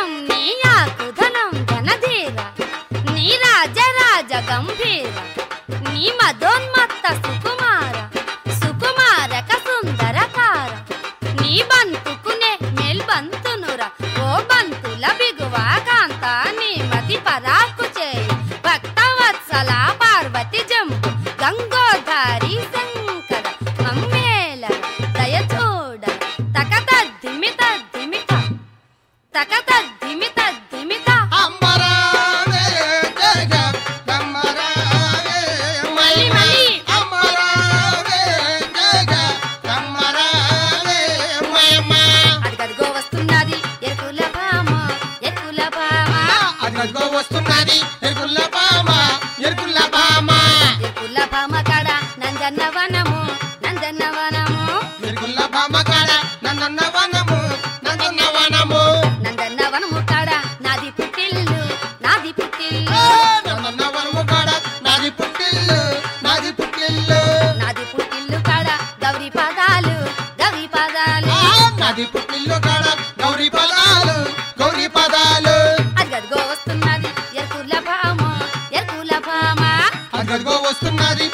ధనం నీ ఆకుధనం ధనధీర నీ రాజరాజ గంభీర నీ మదోన్మత్త సుకుమార సుకుమారక సుందరకార నీ బంతుకునే మేల్బంతునుర ఓ బంతుల బిగువా కాంత నీ మతి పరాకు చేయి భక్తవత్సల పార్వతి జ తకత ధిమిత ధిమిత వస్తున్నది ఎరుకుల్ల బామ ఎరుకుల్ల బామ. ఎరుకుల భామ కాడ నంజన్న వనము నంజన్న వనము. ఎరుకుల్ల బామ కాడ నందన్న వనము నందన్న వనము. నాది పుట్టిల్లు కాడ గౌరీ పదాలు గౌరీ పదాలు. అదిగదిగో వస్తున్నది ఎరుకుల భామ ఎరుకుల భామ. అదిగో వస్తున్నది